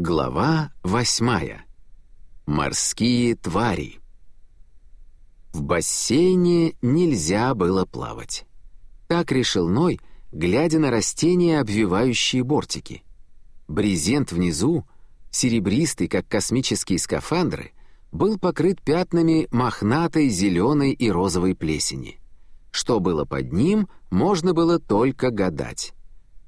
Глава восьмая. Морские твари. В бассейне нельзя было плавать. Так решил Ной, глядя на растения, обвивающие бортики. Брезент внизу, серебристый, как космические скафандры, был покрыт пятнами мохнатой зеленой и розовой плесени. Что было под ним, можно было только гадать.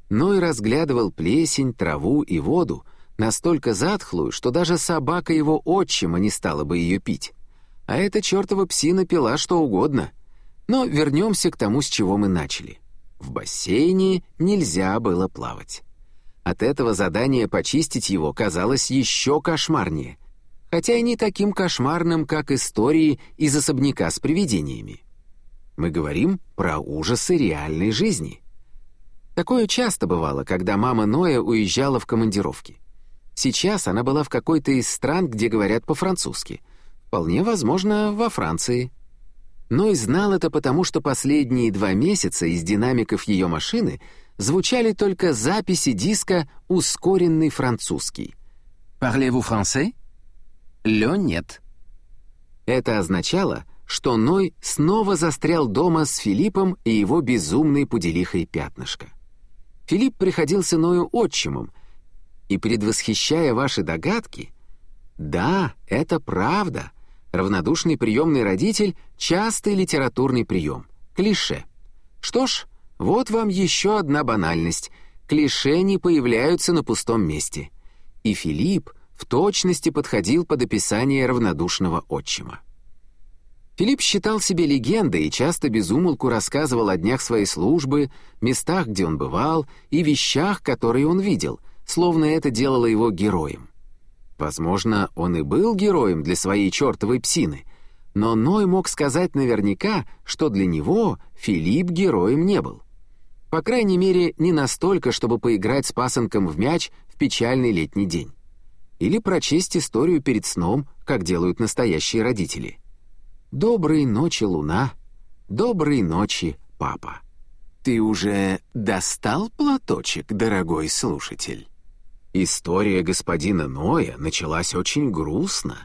Ной разглядывал плесень, траву и воду, настолько затхлую, что даже собака его отчима не стала бы ее пить. А эта чертова псина пила что угодно. Но вернемся к тому, с чего мы начали. В бассейне нельзя было плавать. От этого задания почистить его казалось еще кошмарнее, хотя и не таким кошмарным, как истории из особняка с привидениями. Мы говорим про ужасы реальной жизни. Такое часто бывало, когда мама Ноя уезжала в командировки. Сейчас она была в какой-то из стран, где говорят по-французски. Вполне возможно, во Франции. Но и знал это потому, что последние два месяца из динамиков ее машины звучали только записи диска «Ускоренный французский». «Parlez-vous français?» «Лё нет». Это означало, что Ной снова застрял дома с Филиппом и его безумной пуделихой пятнышко. Филипп приходился Ною отчимом, и предвосхищая ваши догадки, да, это правда, равнодушный приемный родитель — частый литературный прием, клише. Что ж, вот вам еще одна банальность. Клише не появляются на пустом месте. И Филипп в точности подходил под описание равнодушного отчима. Филипп считал себя легендой и часто безумолку рассказывал о днях своей службы, местах, где он бывал, и вещах, которые он видел — словно это делало его героем. Возможно, он и был героем для своей чертовой псины, но Ной мог сказать наверняка, что для него Филипп героем не был. По крайней мере, не настолько, чтобы поиграть с пасынком в мяч в печальный летний день. Или прочесть историю перед сном, как делают настоящие родители. «Доброй ночи, луна! Доброй ночи, папа!» «Ты уже достал платочек, дорогой слушатель?» История господина Ноя началась очень грустно.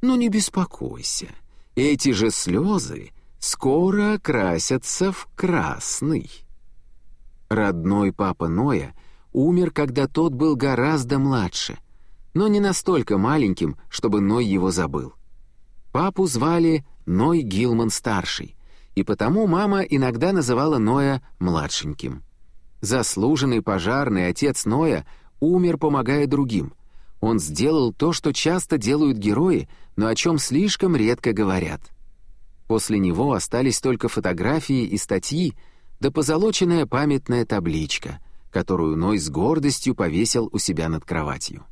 Но не беспокойся, эти же слезы скоро окрасятся в красный. Родной папа Ноя умер, когда тот был гораздо младше, но не настолько маленьким, чтобы Ной его забыл. Папу звали Ной Гилман-старший, и потому мама иногда называла Ноя младшеньким. Заслуженный пожарный отец Ноя — умер, помогая другим. Он сделал то, что часто делают герои, но о чем слишком редко говорят. После него остались только фотографии и статьи, да позолоченная памятная табличка, которую Ной с гордостью повесил у себя над кроватью.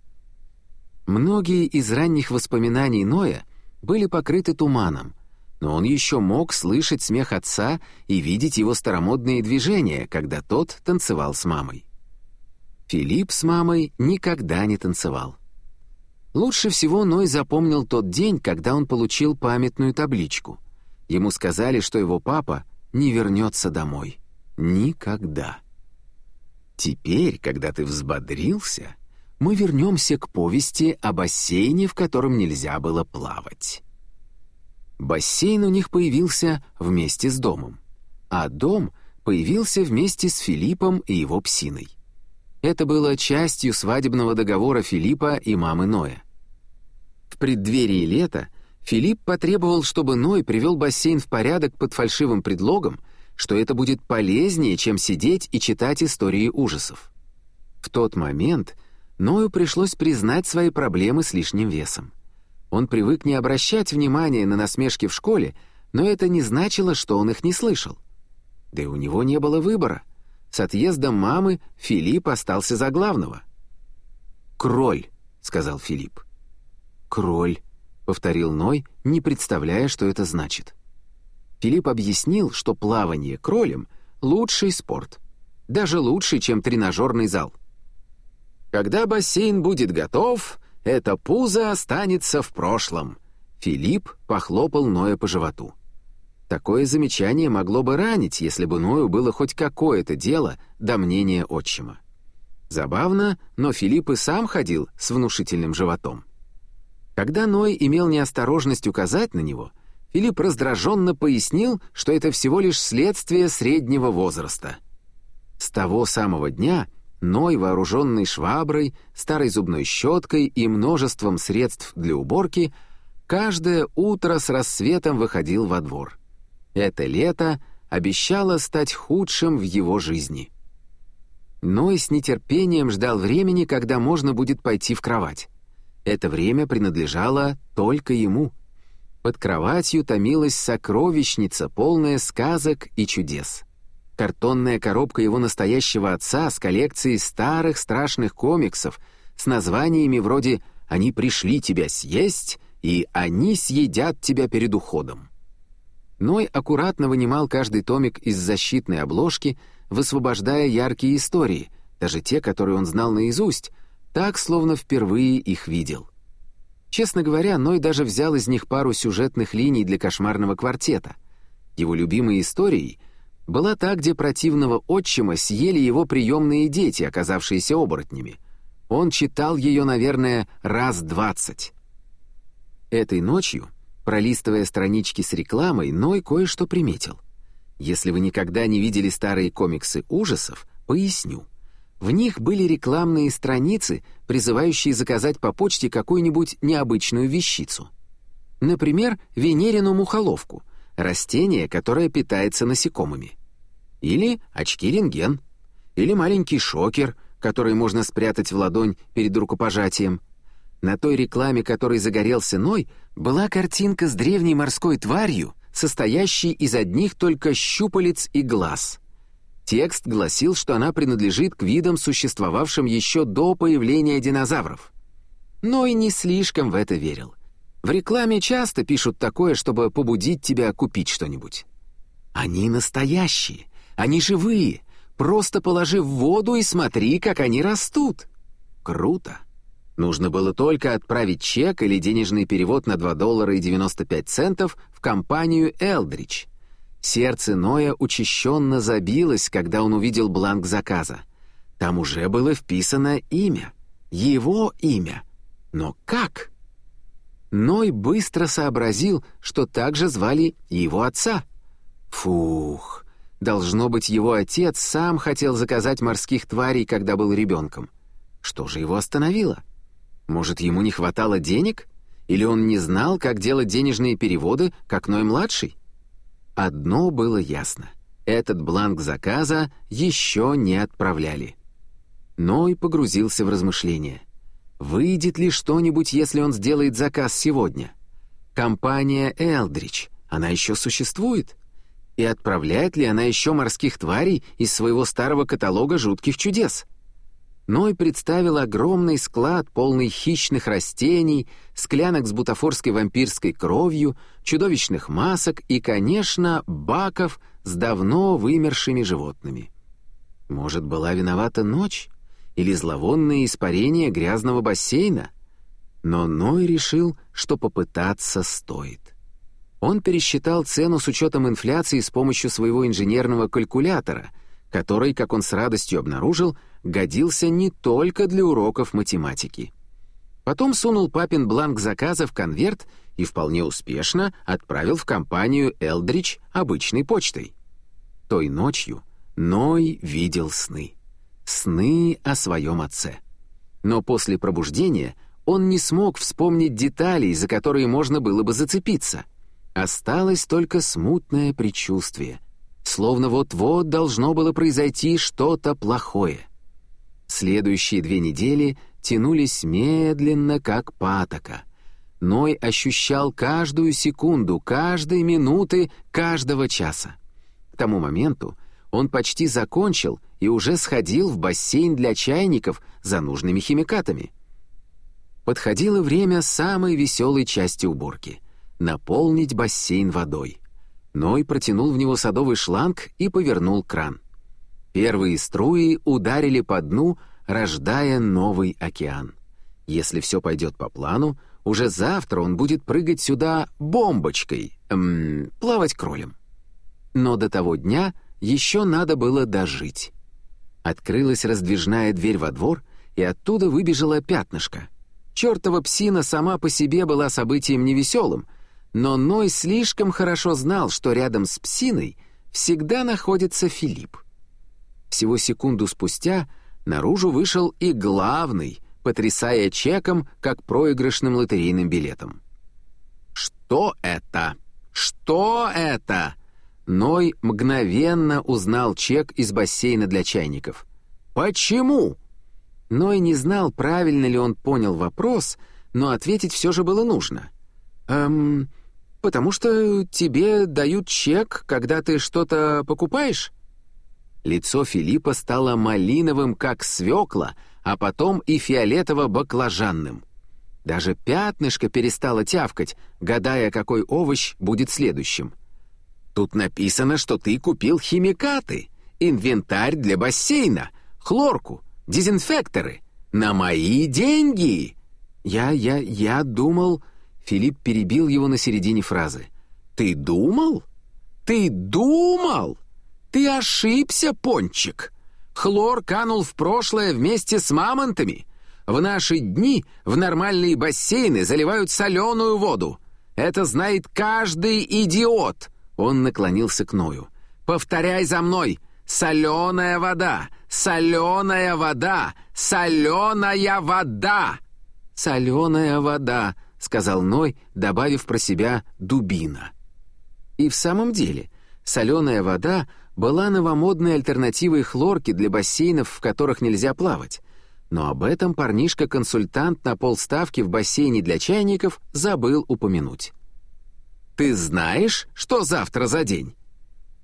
Многие из ранних воспоминаний Ноя были покрыты туманом, но он еще мог слышать смех отца и видеть его старомодные движения, когда тот танцевал с мамой. Филипп с мамой никогда не танцевал. Лучше всего Ной запомнил тот день, когда он получил памятную табличку. Ему сказали, что его папа не вернется домой. Никогда. Теперь, когда ты взбодрился, мы вернемся к повести о бассейне, в котором нельзя было плавать. Бассейн у них появился вместе с домом, а дом появился вместе с Филиппом и его псиной. Это было частью свадебного договора Филиппа и мамы Ноя. В преддверии лета Филипп потребовал, чтобы Ной привел бассейн в порядок под фальшивым предлогом, что это будет полезнее, чем сидеть и читать истории ужасов. В тот момент Ною пришлось признать свои проблемы с лишним весом. Он привык не обращать внимания на насмешки в школе, но это не значило, что он их не слышал. Да и у него не было выбора. С отъездом мамы Филипп остался за главного. «Кроль», — сказал Филипп. «Кроль», — повторил Ной, не представляя, что это значит. Филипп объяснил, что плавание кролем — лучший спорт. Даже лучше, чем тренажерный зал. «Когда бассейн будет готов, это пузо останется в прошлом», — Филипп похлопал Ноя по животу. Такое замечание могло бы ранить, если бы Ною было хоть какое-то дело до мнения отчима. Забавно, но Филипп и сам ходил с внушительным животом. Когда Ной имел неосторожность указать на него, Филипп раздраженно пояснил, что это всего лишь следствие среднего возраста. С того самого дня Ной, вооруженный шваброй, старой зубной щеткой и множеством средств для уборки, каждое утро с рассветом выходил во двор. Это лето обещало стать худшим в его жизни. Ной с нетерпением ждал времени, когда можно будет пойти в кровать. Это время принадлежало только ему. Под кроватью томилась сокровищница, полная сказок и чудес. Картонная коробка его настоящего отца с коллекцией старых страшных комиксов с названиями вроде «Они пришли тебя съесть» и «Они съедят тебя перед уходом». Ной аккуратно вынимал каждый томик из защитной обложки, высвобождая яркие истории, даже те, которые он знал наизусть, так, словно впервые их видел. Честно говоря, Ной даже взял из них пару сюжетных линий для кошмарного квартета. Его любимой историей была та, где противного отчима съели его приемные дети, оказавшиеся оборотнями. Он читал ее, наверное, раз двадцать. Этой ночью, пролистывая странички с рекламой, Ной кое-что приметил. Если вы никогда не видели старые комиксы ужасов, поясню. В них были рекламные страницы, призывающие заказать по почте какую-нибудь необычную вещицу. Например, венерину мухоловку, растение, которое питается насекомыми. Или очки-рентген. Или маленький шокер, который можно спрятать в ладонь перед рукопожатием. На той рекламе, которой загорелся Ной, была картинка с древней морской тварью, состоящей из одних только щупалец и глаз — Текст гласил, что она принадлежит к видам, существовавшим еще до появления динозавров. Но и не слишком в это верил. В рекламе часто пишут такое, чтобы побудить тебя купить что-нибудь. Они настоящие, они живые. Просто положи в воду и смотри, как они растут. Круто. Нужно было только отправить чек или денежный перевод на 2 доллара и 95 центов в компанию «Элдрич», Сердце Ноя учащенно забилось, когда он увидел бланк заказа. Там уже было вписано имя. Его имя. Но как? Ной быстро сообразил, что также звали его отца. Фух, должно быть, его отец сам хотел заказать морских тварей, когда был ребенком. Что же его остановило? Может, ему не хватало денег? Или он не знал, как делать денежные переводы, как Ной-младший? Одно было ясно. Этот бланк заказа еще не отправляли. Ной погрузился в размышления. Выйдет ли что-нибудь, если он сделает заказ сегодня? Компания «Элдрич», она еще существует? И отправляет ли она еще морских тварей из своего старого каталога жутких чудес? Ной представил огромный склад, полный хищных растений, склянок с бутафорской вампирской кровью, чудовищных масок и, конечно, баков с давно вымершими животными. Может, была виновата ночь? Или зловонное испарение грязного бассейна? Но Ной решил, что попытаться стоит. Он пересчитал цену с учетом инфляции с помощью своего инженерного калькулятора, который, как он с радостью обнаружил, годился не только для уроков математики. Потом сунул папин бланк заказа в конверт и вполне успешно отправил в компанию «Элдрич» обычной почтой. Той ночью Ной видел сны. Сны о своем отце. Но после пробуждения он не смог вспомнить деталей, за которые можно было бы зацепиться. Осталось только смутное предчувствие. Словно вот-вот должно было произойти что-то плохое. Следующие две недели тянулись медленно, как патока. Ной ощущал каждую секунду, каждой минуты, каждого часа. К тому моменту он почти закончил и уже сходил в бассейн для чайников за нужными химикатами. Подходило время самой веселой части уборки — наполнить бассейн водой. Ной протянул в него садовый шланг и повернул кран — Первые струи ударили по дну, рождая новый океан. Если все пойдет по плану, уже завтра он будет прыгать сюда бомбочкой, эм, плавать кролем. Но до того дня еще надо было дожить. Открылась раздвижная дверь во двор, и оттуда выбежала пятнышко. Чёртова псина сама по себе была событием невеселым, но Ной слишком хорошо знал, что рядом с псиной всегда находится Филипп. Всего секунду спустя наружу вышел и главный, потрясая чеком, как проигрышным лотерейным билетом. «Что это? Что это?» Ной мгновенно узнал чек из бассейна для чайников. «Почему?» Ной не знал, правильно ли он понял вопрос, но ответить все же было нужно. «Эм, потому что тебе дают чек, когда ты что-то покупаешь?» Лицо Филиппа стало малиновым, как свекла, а потом и фиолетово-баклажанным. Даже пятнышко перестало тявкать, гадая, какой овощ будет следующим. «Тут написано, что ты купил химикаты, инвентарь для бассейна, хлорку, дезинфекторы. На мои деньги!» «Я, я, я думал...» Филипп перебил его на середине фразы. «Ты думал? Ты думал? Ты ошибся, Пончик! Хлор канул в прошлое вместе с мамонтами. В наши дни в нормальные бассейны заливают соленую воду. Это знает каждый идиот!» Он наклонился к Ною. «Повторяй за мной! Соленая вода! Соленая вода! Соленая вода!» «Соленая вода!» — сказал Ной, добавив про себя «дубина». И в самом деле, соленая вода была новомодной альтернативой хлорки для бассейнов, в которых нельзя плавать. Но об этом парнишка-консультант на полставки в бассейне для чайников забыл упомянуть. «Ты знаешь, что завтра за день?»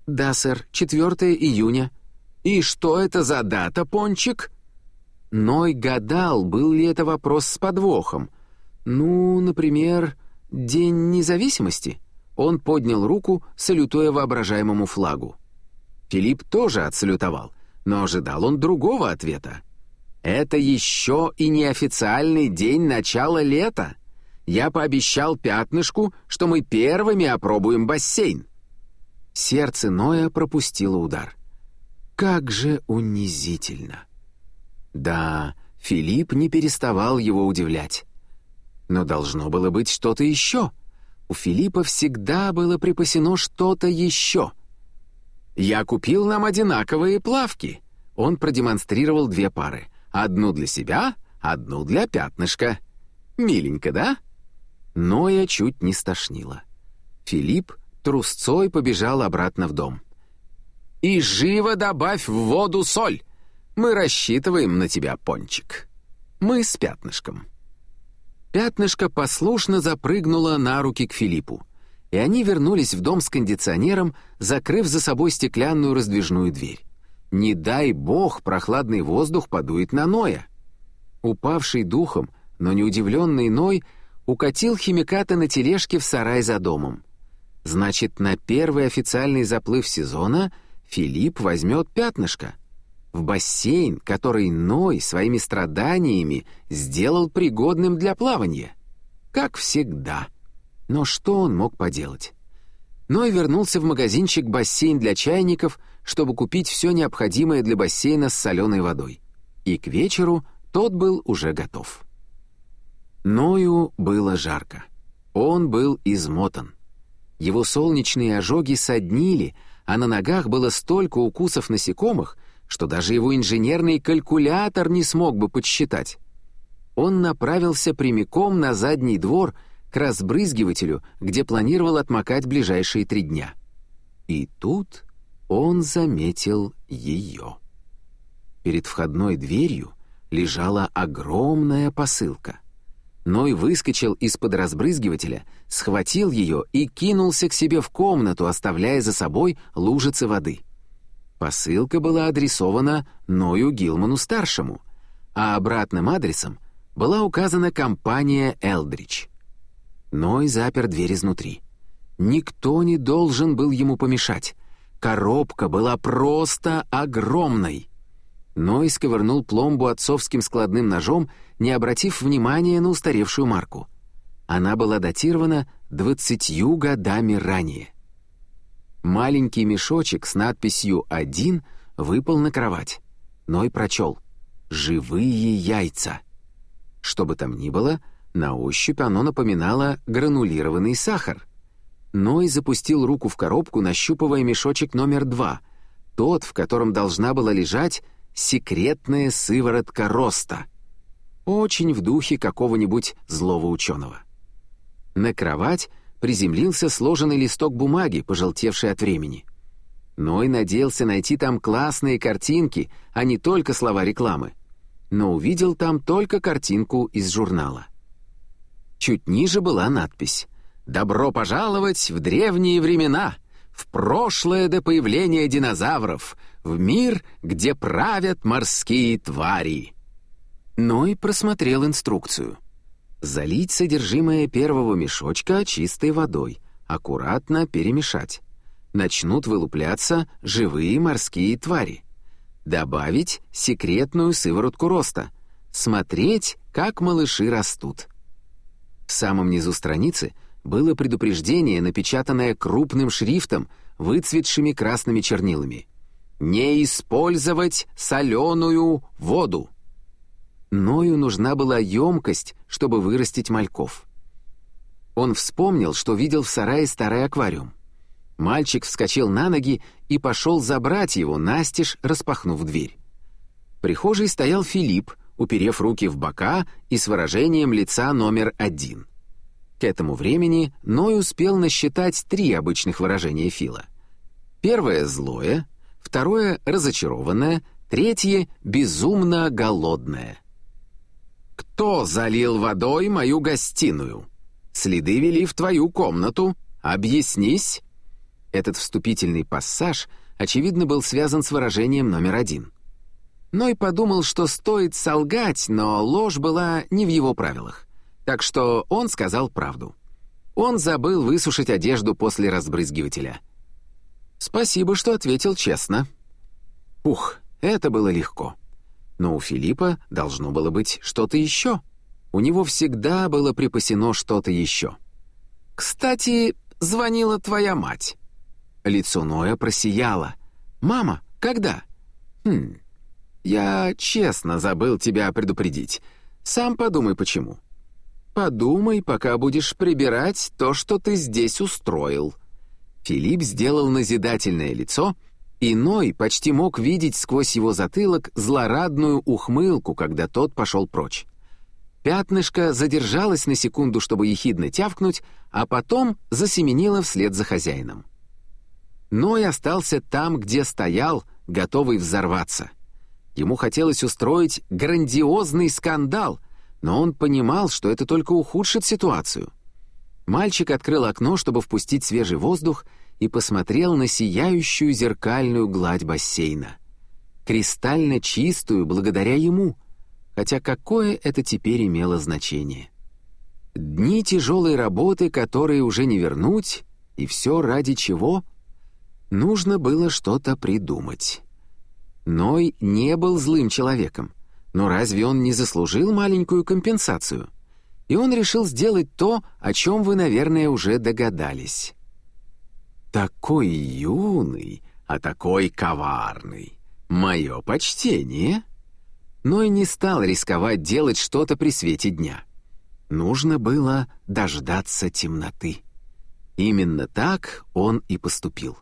«Да, сэр, 4 июня». «И что это за дата, Пончик?» Ной гадал, был ли это вопрос с подвохом. «Ну, например, День независимости?» Он поднял руку, салютуя воображаемому флагу. Филипп тоже отсалютовал, но ожидал он другого ответа. «Это еще и неофициальный день начала лета. Я пообещал пятнышку, что мы первыми опробуем бассейн». Сердце Ноя пропустило удар. Как же унизительно! Да, Филипп не переставал его удивлять. Но должно было быть что-то еще. У Филиппа всегда было припасено что-то еще. «Я купил нам одинаковые плавки». Он продемонстрировал две пары. Одну для себя, одну для пятнышка. Миленько, да? Но я чуть не стошнила. Филипп трусцой побежал обратно в дом. «И живо добавь в воду соль! Мы рассчитываем на тебя, Пончик. Мы с пятнышком». Пятнышко послушно запрыгнуло на руки к Филиппу, и они вернулись в дом с кондиционером, закрыв за собой стеклянную раздвижную дверь. Не дай бог прохладный воздух подует на Ноя. Упавший духом, но не удивленный Ной укатил химикаты на тележке в сарай за домом. Значит, на первый официальный заплыв сезона Филипп возьмет пятнышко — в бассейн, который Ной своими страданиями сделал пригодным для плавания. Как всегда. Но что он мог поделать? Ной вернулся в магазинчик «Бассейн для чайников», чтобы купить все необходимое для бассейна с соленой водой. И к вечеру тот был уже готов. Ною было жарко. Он был измотан. Его солнечные ожоги соднили, а на ногах было столько укусов насекомых, что даже его инженерный калькулятор не смог бы подсчитать. Он направился прямиком на задний двор к разбрызгивателю, где планировал отмокать ближайшие три дня. И тут он заметил ее. Перед входной дверью лежала огромная посылка. Ной выскочил из-под разбрызгивателя, схватил ее и кинулся к себе в комнату, оставляя за собой лужицы воды. Посылка была адресована Ною Гилману-старшему, а обратным адресом была указана компания «Элдрич». Ной запер дверь изнутри. Никто не должен был ему помешать. Коробка была просто огромной. Ной сковырнул пломбу отцовским складным ножом, не обратив внимания на устаревшую марку. Она была датирована двадцатью годами ранее. Маленький мешочек с надписью «1» выпал на кровать. Ной прочел «Живые яйца». Что бы там ни было, на ощупь оно напоминало гранулированный сахар. Ной запустил руку в коробку, нащупывая мешочек номер два, тот, в котором должна была лежать секретная сыворотка роста. Очень в духе какого-нибудь злого ученого. На кровать приземлился сложенный листок бумаги, пожелтевший от времени. Ной надеялся найти там классные картинки, а не только слова рекламы. Но увидел там только картинку из журнала. Чуть ниже была надпись «Добро пожаловать в древние времена, в прошлое до появления динозавров, в мир, где правят морские твари». Ной просмотрел инструкцию. Залить содержимое первого мешочка чистой водой, аккуратно перемешать начнут вылупляться живые морские твари. Добавить секретную сыворотку роста. Смотреть, как малыши растут. В самом низу страницы было предупреждение, напечатанное крупным шрифтом, выцветшими красными чернилами. «Не использовать соленую воду!» Ною нужна была емкость, чтобы вырастить мальков. Он вспомнил, что видел в сарае старый аквариум. Мальчик вскочил на ноги и пошел забрать его, настежь распахнув дверь. В прихожей стоял Филипп, уперев руки в бока и с выражением лица номер один. К этому времени Ной успел насчитать три обычных выражения Фила. Первое — злое, второе — разочарованное, третье — безумно голодное. «Кто залил водой мою гостиную? Следы вели в твою комнату. Объяснись!» Этот вступительный пассаж, очевидно, был связан с выражением номер один. Ной подумал, что стоит солгать, но ложь была не в его правилах. Так что он сказал правду. Он забыл высушить одежду после разбрызгивателя. «Спасибо, что ответил честно». Ух, это было легко. Но у Филиппа должно было быть что-то еще. У него всегда было припасено что-то еще. «Кстати, звонила твоя мать». Лицо Ноя просияло. «Мама, когда?» «Хм, я честно забыл тебя предупредить. Сам подумай, почему». «Подумай, пока будешь прибирать то, что ты здесь устроил». Филипп сделал назидательное лицо, и Ной почти мог видеть сквозь его затылок злорадную ухмылку, когда тот пошел прочь. Пятнышко задержалось на секунду, чтобы ехидно тявкнуть, а потом засеменило вслед за хозяином. Ной остался там, где стоял, готовый взорваться. Ему хотелось устроить грандиозный скандал, но он понимал, что это только ухудшит ситуацию. Мальчик открыл окно, чтобы впустить свежий воздух, и посмотрел на сияющую зеркальную гладь бассейна. Кристально чистую благодаря ему, хотя какое это теперь имело значение. Дни тяжелой работы, которые уже не вернуть, и все ради чего — Нужно было что-то придумать. Ной не был злым человеком, но разве он не заслужил маленькую компенсацию? И он решил сделать то, о чем вы, наверное, уже догадались. «Такой юный, а такой коварный. Мое почтение!» Ной не стал рисковать делать что-то при свете дня. Нужно было дождаться темноты. Именно так он и поступил.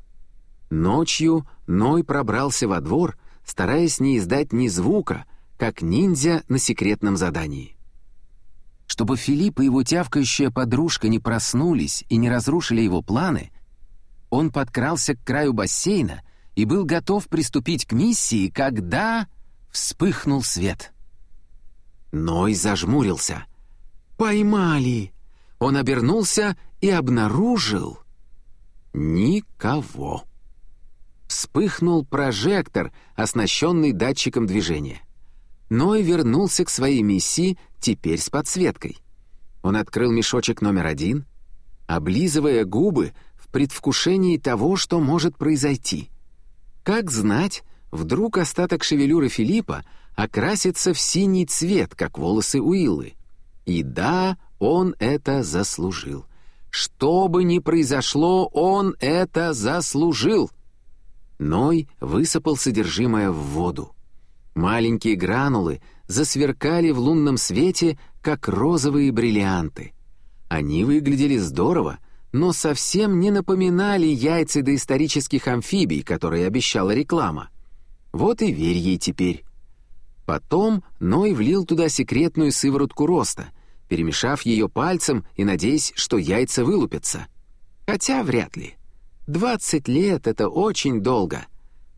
Ночью Ной пробрался во двор, стараясь не издать ни звука, как ниндзя на секретном задании. Чтобы Филипп и его тявкающая подружка не проснулись и не разрушили его планы, он подкрался к краю бассейна и был готов приступить к миссии, когда вспыхнул свет. Ной зажмурился. «Поймали!» Он обернулся и обнаружил... Никого. Вспыхнул прожектор, оснащенный датчиком движения. Ной вернулся к своей миссии, теперь с подсветкой. Он открыл мешочек номер один, облизывая губы в предвкушении того, что может произойти. Как знать, вдруг остаток шевелюры Филиппа окрасится в синий цвет, как волосы Уиллы. И да, он это заслужил. Что бы ни произошло, он это заслужил. Ной высыпал содержимое в воду. Маленькие гранулы засверкали в лунном свете, как розовые бриллианты. Они выглядели здорово, но совсем не напоминали яйца доисторических амфибий, которые обещала реклама. Вот и верь ей теперь. Потом Ной влил туда секретную сыворотку роста, перемешав ее пальцем и надеясь, что яйца вылупятся. Хотя вряд ли. Двадцать лет — это очень долго.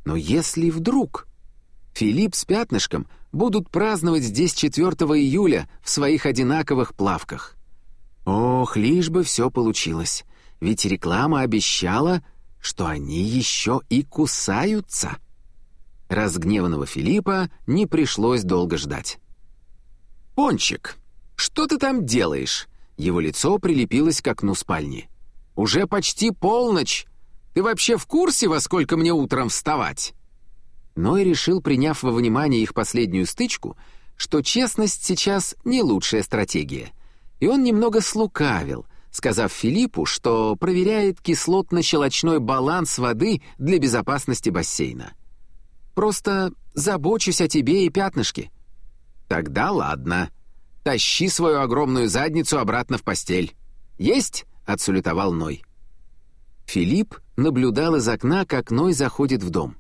Но если вдруг... Филипп с пятнышком будут праздновать здесь 4 июля в своих одинаковых плавках. Ох, лишь бы все получилось. Ведь реклама обещала, что они еще и кусаются. Разгневанного Филиппа не пришлось долго ждать. «Пончик, что ты там делаешь?» Его лицо прилепилось к окну спальни. «Уже почти полночь. Ты вообще в курсе, во сколько мне утром вставать?» Ной решил, приняв во внимание их последнюю стычку, что честность сейчас не лучшая стратегия — и он немного слукавил, сказав Филиппу, что проверяет кислотно-щелочной баланс воды для безопасности бассейна. «Просто забочусь о тебе и пятнышке». «Тогда ладно. Тащи свою огромную задницу обратно в постель». «Есть?» — отсулетовал Ной. Филипп наблюдал из окна, как Ной заходит в дом.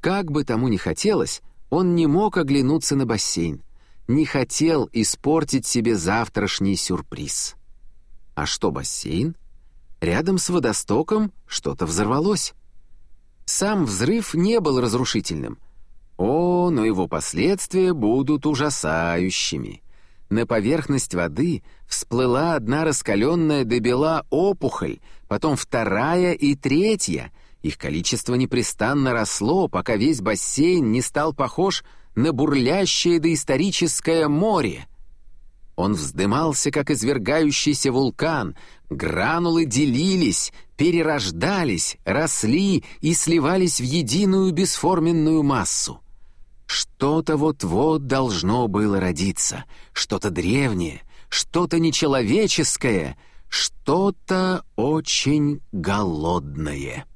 Как бы тому ни хотелось, он не мог оглянуться на бассейн не хотел испортить себе завтрашний сюрприз. А что бассейн? Рядом с водостоком что-то взорвалось. Сам взрыв не был разрушительным. О, но его последствия будут ужасающими. На поверхность воды всплыла одна раскаленная до бела опухоль, потом вторая и третья. Их количество непрестанно росло, пока весь бассейн не стал похож на бурлящее доисторическое море. Он вздымался, как извергающийся вулкан, гранулы делились, перерождались, росли и сливались в единую бесформенную массу. Что-то вот-вот должно было родиться, что-то древнее, что-то нечеловеческое, что-то очень голодное.